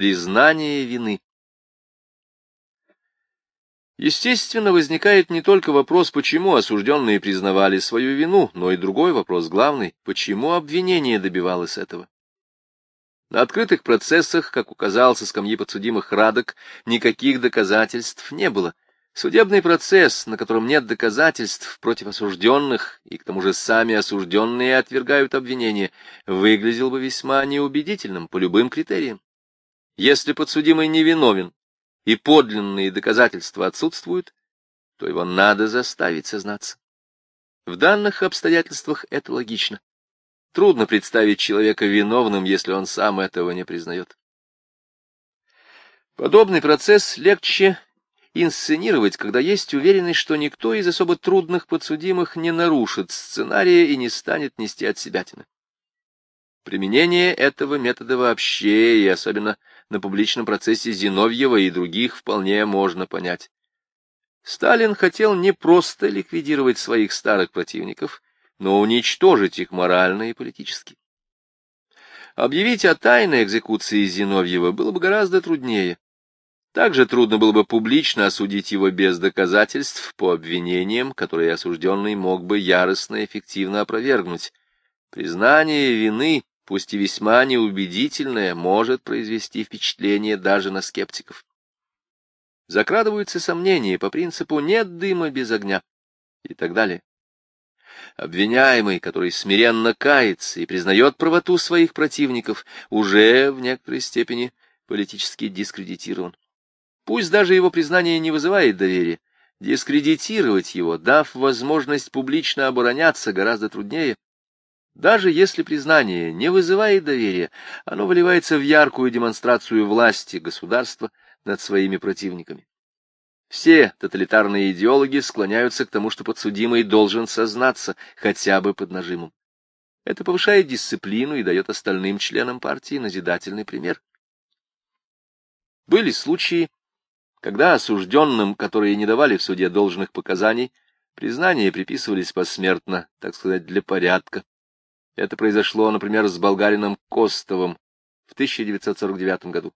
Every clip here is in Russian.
Признание вины. Естественно, возникает не только вопрос, почему осужденные признавали свою вину, но и другой вопрос главный, почему обвинение добивалось этого. На открытых процессах, как указал со скамьи подсудимых Радок, никаких доказательств не было. Судебный процесс, на котором нет доказательств против осужденных, и к тому же сами осужденные отвергают обвинение, выглядел бы весьма неубедительным по любым критериям. Если подсудимый невиновен и подлинные доказательства отсутствуют, то его надо заставить сознаться. В данных обстоятельствах это логично. Трудно представить человека виновным, если он сам этого не признает. Подобный процесс легче инсценировать, когда есть уверенность, что никто из особо трудных подсудимых не нарушит сценария и не станет нести от себя тины. Применение этого метода вообще, и особенно на публичном процессе Зиновьева и других, вполне можно понять. Сталин хотел не просто ликвидировать своих старых противников, но уничтожить их морально и политически. Объявить о тайной экзекуции Зиновьева было бы гораздо труднее. Также трудно было бы публично осудить его без доказательств по обвинениям, которые осужденный мог бы яростно и эффективно опровергнуть. Признание вины, пусть и весьма неубедительное, может произвести впечатление даже на скептиков. Закрадываются сомнения по принципу «нет дыма без огня» и так далее. Обвиняемый, который смиренно кается и признает правоту своих противников, уже в некоторой степени политически дискредитирован. Пусть даже его признание не вызывает доверия, дискредитировать его, дав возможность публично обороняться, гораздо труднее. Даже если признание не вызывает доверия, оно выливается в яркую демонстрацию власти государства над своими противниками. Все тоталитарные идеологи склоняются к тому, что подсудимый должен сознаться, хотя бы под нажимом. Это повышает дисциплину и дает остальным членам партии назидательный пример. Были случаи, когда осужденным, которые не давали в суде должных показаний, признания приписывались посмертно, так сказать, для порядка. Это произошло, например, с болгарином Костовым в 1949 году.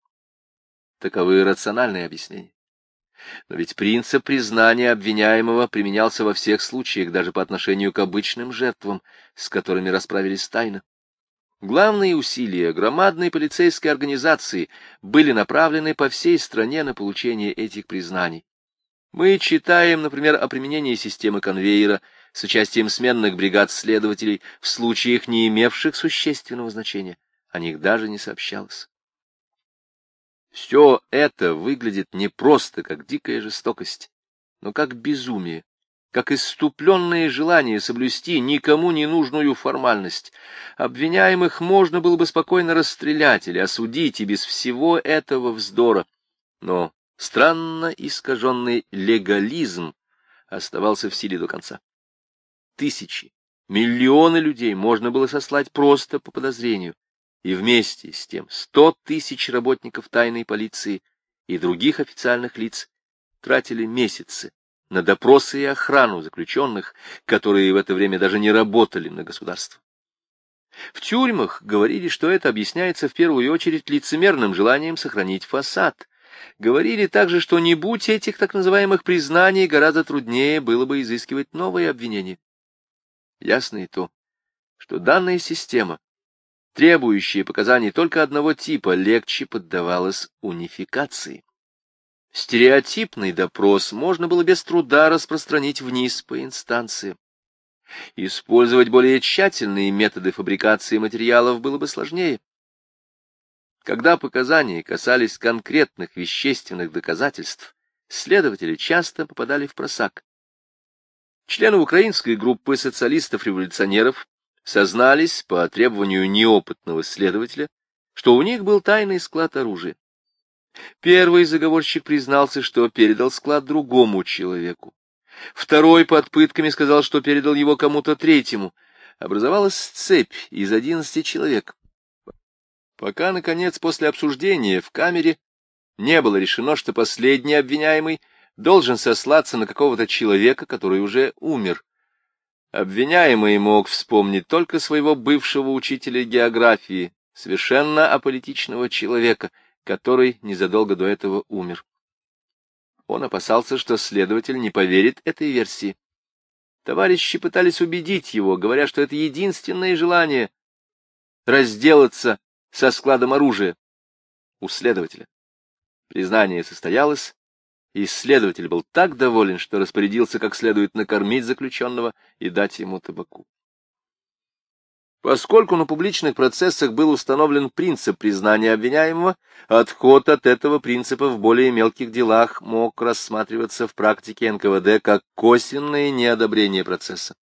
Таковы рациональные объяснения. Но ведь принцип признания обвиняемого применялся во всех случаях, даже по отношению к обычным жертвам, с которыми расправились тайно. Главные усилия громадной полицейской организации были направлены по всей стране на получение этих признаний. Мы читаем, например, о применении системы конвейера с участием сменных бригад следователей в случаях, не имевших существенного значения. О них даже не сообщалось. Все это выглядит не просто как дикая жестокость, но как безумие, как иступленное желание соблюсти никому не нужную формальность. Обвиняемых можно было бы спокойно расстрелять или осудить и без всего этого вздора. Но странно искаженный легализм оставался в силе до конца. Тысячи, миллионы людей можно было сослать просто по подозрению и вместе с тем сто тысяч работников тайной полиции и других официальных лиц тратили месяцы на допросы и охрану заключенных, которые в это время даже не работали на государство. В тюрьмах говорили, что это объясняется в первую очередь лицемерным желанием сохранить фасад. Говорили также, что не будь этих так называемых признаний, гораздо труднее было бы изыскивать новые обвинения. Ясно и то, что данная система требующие показаний только одного типа, легче поддавалась унификации. Стереотипный допрос можно было без труда распространить вниз по инстанциям. Использовать более тщательные методы фабрикации материалов было бы сложнее. Когда показания касались конкретных вещественных доказательств, следователи часто попадали в просак. Члены украинской группы социалистов-революционеров сознались по требованию неопытного следователя, что у них был тайный склад оружия. Первый заговорщик признался, что передал склад другому человеку. Второй под пытками сказал, что передал его кому-то третьему. Образовалась цепь из одиннадцати человек. Пока, наконец, после обсуждения в камере не было решено, что последний обвиняемый должен сослаться на какого-то человека, который уже умер. Обвиняемый мог вспомнить только своего бывшего учителя географии, совершенно аполитичного человека, который незадолго до этого умер. Он опасался, что следователь не поверит этой версии. Товарищи пытались убедить его, говоря, что это единственное желание — разделаться со складом оружия у следователя. Признание состоялось, и следователь был так доволен, что распорядился как следует накормить заключенного и дать ему табаку. Поскольку на публичных процессах был установлен принцип признания обвиняемого, отход от этого принципа в более мелких делах мог рассматриваться в практике НКВД как косвенное неодобрение процесса.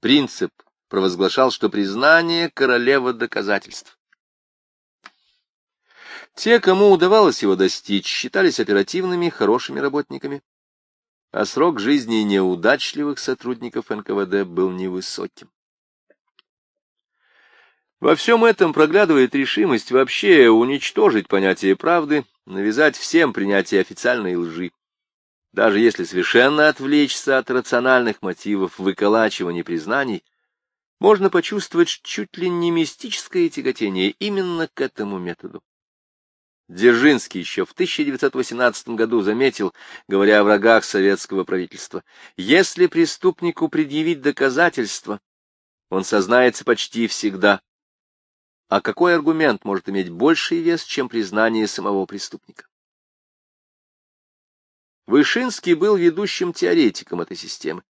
Принцип провозглашал, что признание — королева доказательств. Те, кому удавалось его достичь, считались оперативными, хорошими работниками, а срок жизни неудачливых сотрудников НКВД был невысоким. Во всем этом проглядывает решимость вообще уничтожить понятие правды, навязать всем принятие официальной лжи. Даже если совершенно отвлечься от рациональных мотивов выколачивания признаний, можно почувствовать чуть ли не мистическое тяготение именно к этому методу. Дзержинский еще в 1918 году заметил, говоря о врагах советского правительства, если преступнику предъявить доказательства, он сознается почти всегда, а какой аргумент может иметь больший вес, чем признание самого преступника? Вышинский был ведущим теоретиком этой системы.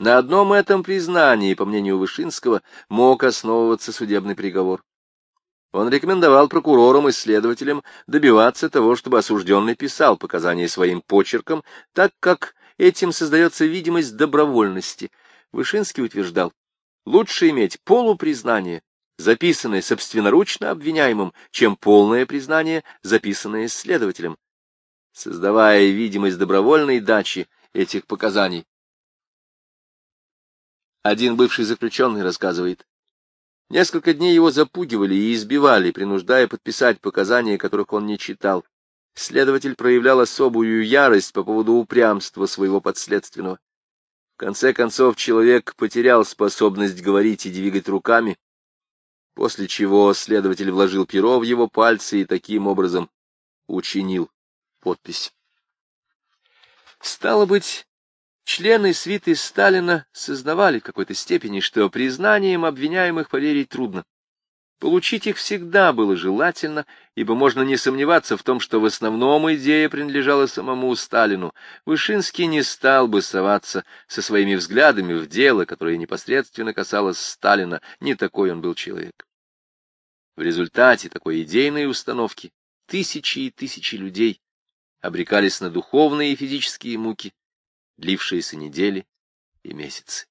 На одном этом признании, по мнению Вышинского, мог основываться судебный приговор. Он рекомендовал прокурорам и следователям добиваться того, чтобы осужденный писал показания своим почерком, так как этим создается видимость добровольности. Вышинский утверждал, лучше иметь полупризнание, записанное собственноручно обвиняемым, чем полное признание, записанное следователем, создавая видимость добровольной дачи этих показаний. Один бывший заключенный рассказывает, несколько дней его запугивали и избивали, принуждая подписать показания, которых он не читал. Следователь проявлял особую ярость по поводу упрямства своего подследственного. В конце концов, человек потерял способность говорить и двигать руками, после чего следователь вложил перо в его пальцы и таким образом учинил подпись. Стало быть, члены свиты Сталина сознавали в какой-то степени, что признанием обвиняемых поверить трудно. Получить их всегда было желательно, ибо можно не сомневаться в том, что в основном идея принадлежала самому Сталину. Вышинский не стал бы соваться со своими взглядами в дело, которое непосредственно касалось Сталина, не такой он был человек. В результате такой идейной установки тысячи и тысячи людей обрекались на духовные и физические муки, длившиеся недели и месяцы.